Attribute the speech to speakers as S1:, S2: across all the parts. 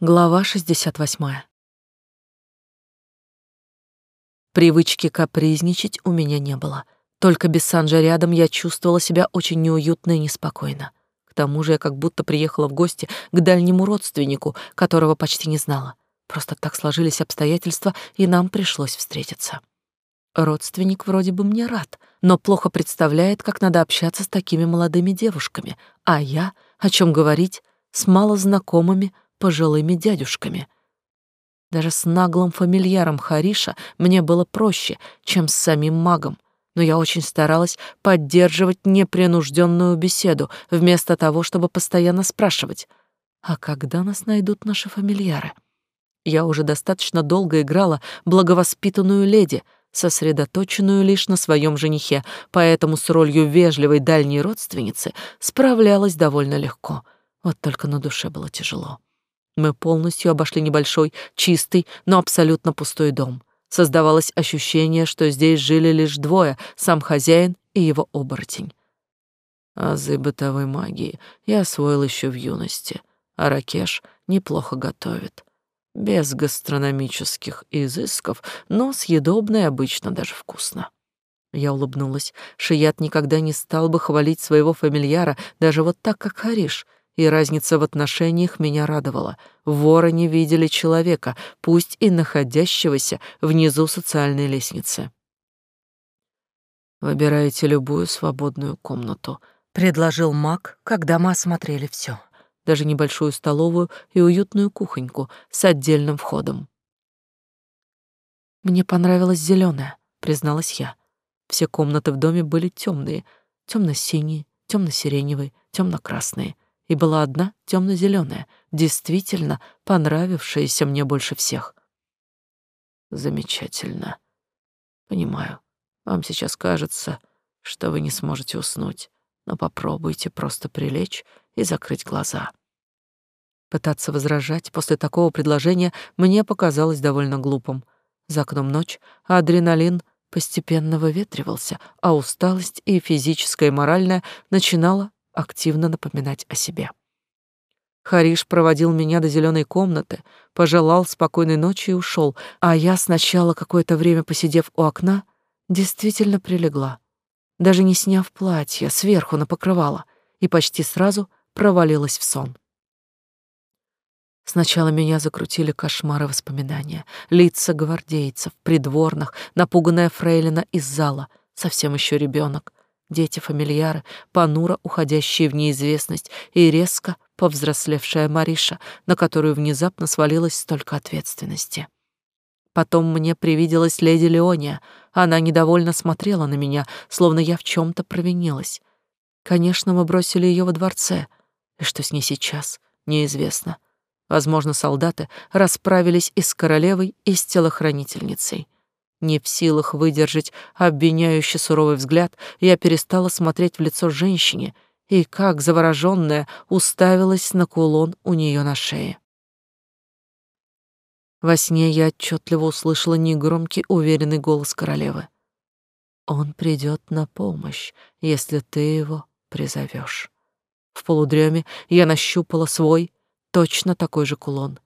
S1: Глава 68. Привычки капризничать у меня не было. Только без Санджа рядом я чувствовала себя очень неуютно и неспокойно. К тому же я как будто приехала в гости к дальнему родственнику, которого почти не знала. Просто так сложились обстоятельства, и нам пришлось встретиться. Родственник вроде бы мне рад, но плохо представляет, как надо общаться с такими молодыми девушками, а я, о чем говорить, с малознакомыми, пожилыми дядюшками. Даже с наглым фамильяром Хариша мне было проще, чем с самим магом, но я очень старалась поддерживать непринужденную беседу, вместо того, чтобы постоянно спрашивать, а когда нас найдут наши фамильяры? Я уже достаточно долго играла благовоспитанную леди, сосредоточенную лишь на своем женихе, поэтому с ролью вежливой дальней родственницы справлялась довольно легко. Вот только на душе было тяжело. Мы полностью обошли небольшой, чистый, но абсолютно пустой дом. Создавалось ощущение, что здесь жили лишь двое, сам хозяин и его оборотень. Азы бытовой магии я освоил еще в юности, а Ракеш неплохо готовит. Без гастрономических изысков, но съедобно и обычно даже вкусно. Я улыбнулась. Шият никогда не стал бы хвалить своего фамильяра даже вот так, как Хариш — и разница в отношениях меня радовала. Воры не видели человека, пусть и находящегося внизу социальной лестницы. «Выбирайте любую свободную комнату», — предложил маг, когда мы осмотрели все, даже небольшую столовую и уютную кухоньку с отдельным входом. «Мне понравилась зеленая, призналась я. Все комнаты в доме были темные, темно-синие, темно-сиреневые, темно-красные — и была одна темно-зеленая, действительно понравившаяся мне больше всех. Замечательно. Понимаю, вам сейчас кажется, что вы не сможете уснуть, но попробуйте просто прилечь и закрыть глаза. Пытаться возражать после такого предложения мне показалось довольно глупым. За окном ночь, а адреналин постепенно выветривался, а усталость и физическая, и моральная начинала активно напоминать о себе. Хариш проводил меня до зеленой комнаты, пожелал спокойной ночи и ушел, а я сначала какое-то время посидев у окна, действительно прилегла, даже не сняв платье, сверху на покрывало, и почти сразу провалилась в сон. Сначала меня закрутили кошмары воспоминания, лица гвардейцев, придворных, напуганная фрейлина из зала, совсем еще ребенок, дети-фамильяры, понуро уходящие в неизвестность, и резко повзрослевшая Мариша, на которую внезапно свалилось столько ответственности. Потом мне привиделась леди Леония. Она недовольно смотрела на меня, словно я в чем то провинилась. Конечно, мы бросили ее во дворце. И что с ней сейчас, неизвестно. Возможно, солдаты расправились и с королевой, и с телохранительницей. Не в силах выдержать обвиняющий суровый взгляд, я перестала смотреть в лицо женщине и, как завороженная, уставилась на кулон у нее на шее. Во сне я отчетливо услышала негромкий, уверенный голос королевы. «Он придет на помощь, если ты его призовешь». В полудреме я нащупала свой, точно такой же кулон.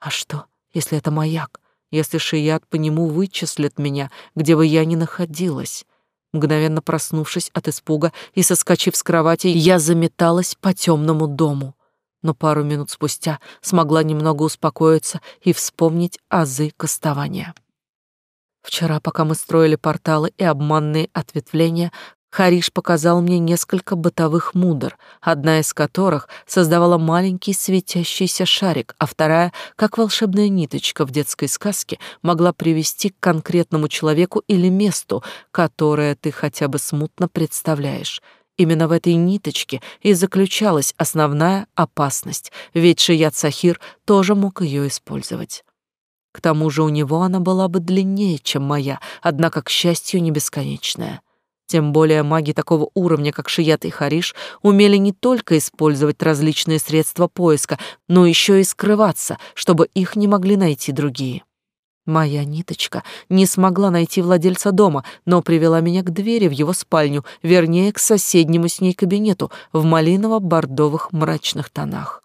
S1: А что, если это маяк? Если Шият по нему вычислит меня, где бы я ни находилась. Мгновенно проснувшись от испуга и соскочив с кровати, я заметалась по темному дому. Но пару минут спустя смогла немного успокоиться и вспомнить азы кастования. Вчера, пока мы строили порталы и обманные ответвления, Хариш показал мне несколько бытовых мудр, одна из которых создавала маленький светящийся шарик, а вторая, как волшебная ниточка в детской сказке, могла привести к конкретному человеку или месту, которое ты хотя бы смутно представляешь. Именно в этой ниточке и заключалась основная опасность, ведь Шият Сахир тоже мог ее использовать. К тому же у него она была бы длиннее, чем моя, однако, к счастью, не бесконечная. Тем более маги такого уровня, как Шият и Хариш, умели не только использовать различные средства поиска, но еще и скрываться, чтобы их не могли найти другие. Моя ниточка не смогла найти владельца дома, но привела меня к двери в его спальню, вернее, к соседнему с ней кабинету в малиново-бордовых мрачных тонах.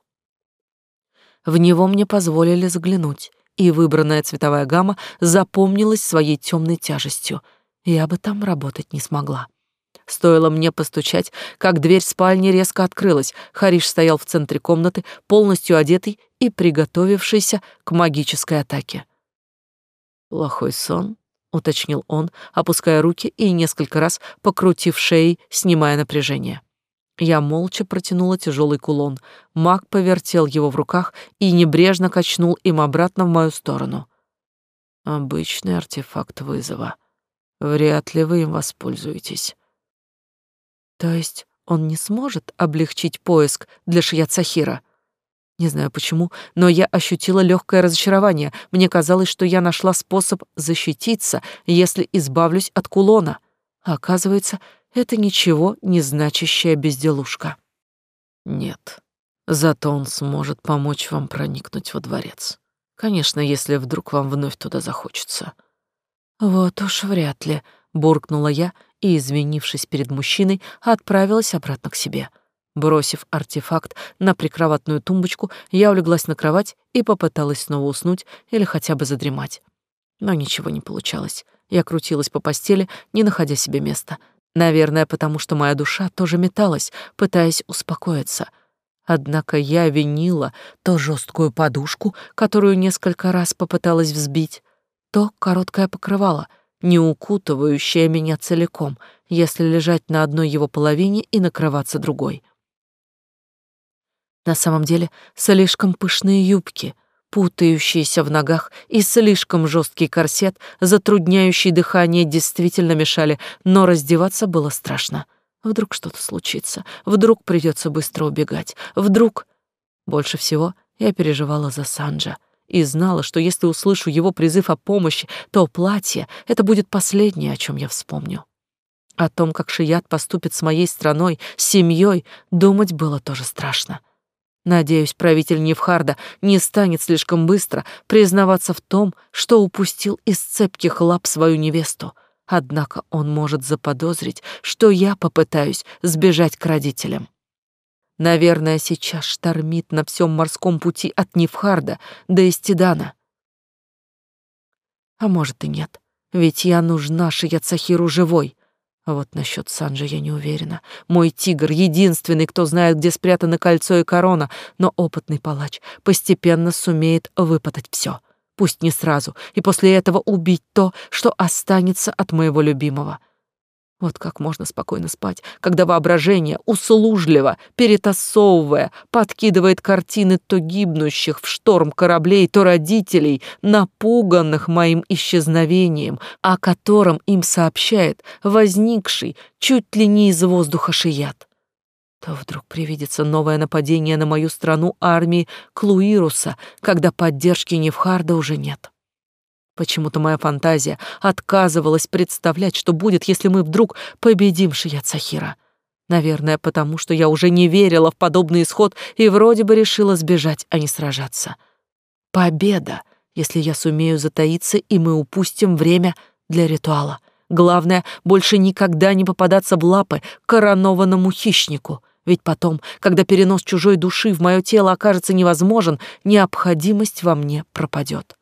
S1: В него мне позволили заглянуть, и выбранная цветовая гамма запомнилась своей темной тяжестью. Я бы там работать не смогла. Стоило мне постучать, как дверь спальни резко открылась. Хариш стоял в центре комнаты, полностью одетый и приготовившийся к магической атаке. «Плохой сон?» — уточнил он, опуская руки и несколько раз покрутив шеей, снимая напряжение. Я молча протянула тяжелый кулон. Маг повертел его в руках и небрежно качнул им обратно в мою сторону. Обычный артефакт вызова. Вряд ли вы им воспользуетесь. То есть он не сможет облегчить поиск для Шият Сахира? Не знаю почему, но я ощутила легкое разочарование. Мне казалось, что я нашла способ защититься, если избавлюсь от кулона. А оказывается, это ничего не значащая безделушка. Нет. Зато он сможет помочь вам проникнуть во дворец. Конечно, если вдруг вам вновь туда захочется. Вот уж вряд ли, буркнула я и, извинившись перед мужчиной, отправилась обратно к себе. Бросив артефакт на прикроватную тумбочку, я улеглась на кровать и попыталась снова уснуть или хотя бы задремать. Но ничего не получалось. Я крутилась по постели, не находя себе места. Наверное, потому что моя душа тоже металась, пытаясь успокоиться. Однако я винила то жесткую подушку, которую несколько раз попыталась взбить, то короткое покрывало, не укутывающее меня целиком, если лежать на одной его половине и накрываться другой. На самом деле, слишком пышные юбки, путающиеся в ногах, и слишком жесткий корсет, затрудняющий дыхание, действительно мешали, но раздеваться было страшно. Вдруг что-то случится, вдруг придется быстро убегать, вдруг... Больше всего я переживала за Санджа и знала, что если услышу его призыв о помощи, то платье — это будет последнее, о чем я вспомню. О том, как Шият поступит с моей страной, с семьей, думать было тоже страшно. Надеюсь, правитель Невхарда не станет слишком быстро признаваться в том, что упустил из цепких лап свою невесту. Однако он может заподозрить, что я попытаюсь сбежать к родителям. Наверное, сейчас штормит на всем морском пути от Невхарда до Истидана. А может и нет, ведь я нужна Шияцахиру живой. А вот насчет Санджи я не уверена. Мой тигр — единственный, кто знает, где спрятаны кольцо и корона, но опытный палач постепенно сумеет выпытать все. Пусть не сразу, и после этого убить то, что останется от моего любимого. Вот как можно спокойно спать, когда воображение, услужливо, перетасовывая, подкидывает картины то гибнущих в шторм кораблей, то родителей, напуганных моим исчезновением, о котором им сообщает возникший чуть ли не из воздуха шият. То вдруг привидится новое нападение на мою страну армии Клуируса, когда поддержки Невхарда уже нет. Почему-то моя фантазия отказывалась представлять, что будет, если мы вдруг победим Шият Сахира. Наверное, потому что я уже не верила в подобный исход и вроде бы решила сбежать, а не сражаться. Победа, если я сумею затаиться, и мы упустим время для ритуала. Главное, больше никогда не попадаться в лапы коронованному хищнику. Ведь потом, когда перенос чужой души в мое тело окажется невозможен, необходимость во мне пропадет.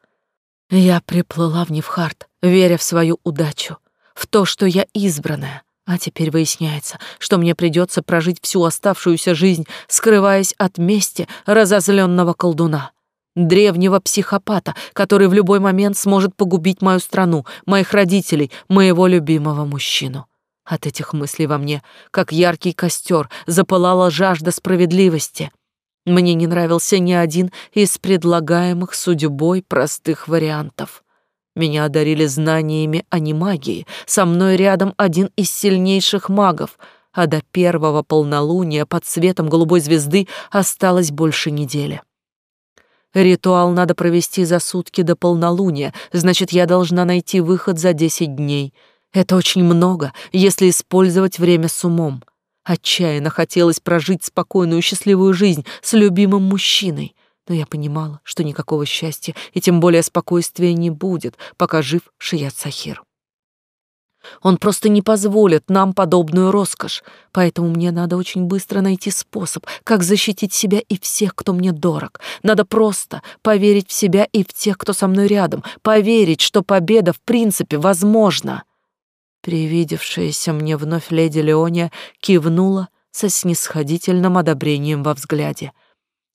S1: Я приплыла в Невхарт, веря в свою удачу, в то, что я избранная. А теперь выясняется, что мне придется прожить всю оставшуюся жизнь, скрываясь от мести разозленного колдуна, древнего психопата, который в любой момент сможет погубить мою страну, моих родителей, моего любимого мужчину. От этих мыслей во мне, как яркий костер, запылала жажда справедливости — мне не нравился ни один из предлагаемых судьбой простых вариантов. Меня одарили знаниями о немагии, со мной рядом один из сильнейших магов, а до первого полнолуния под светом голубой звезды осталось больше недели. Ритуал надо провести за сутки до полнолуния, значит, я должна найти выход за десять дней. Это очень много, если использовать время с умом. Отчаянно хотелось прожить спокойную счастливую жизнь с любимым мужчиной, но я понимала, что никакого счастья и тем более спокойствия не будет, пока жив Шият Сахир. Он просто не позволит нам подобную роскошь, поэтому мне надо очень быстро найти способ, как защитить себя и всех, кто мне дорог. Надо просто поверить в себя и в тех, кто со мной рядом, поверить, что победа в принципе возможна. Привидевшаяся мне вновь леди Леония кивнула со снисходительным одобрением во взгляде.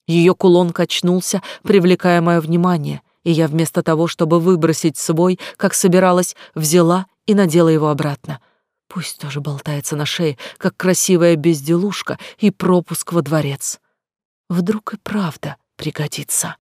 S1: Ее кулон качнулся, привлекая мое внимание, и я вместо того, чтобы выбросить свой, как собиралась, взяла и надела его обратно. Пусть тоже болтается на шее, как красивая безделушка и пропуск во дворец. Вдруг и правда пригодится.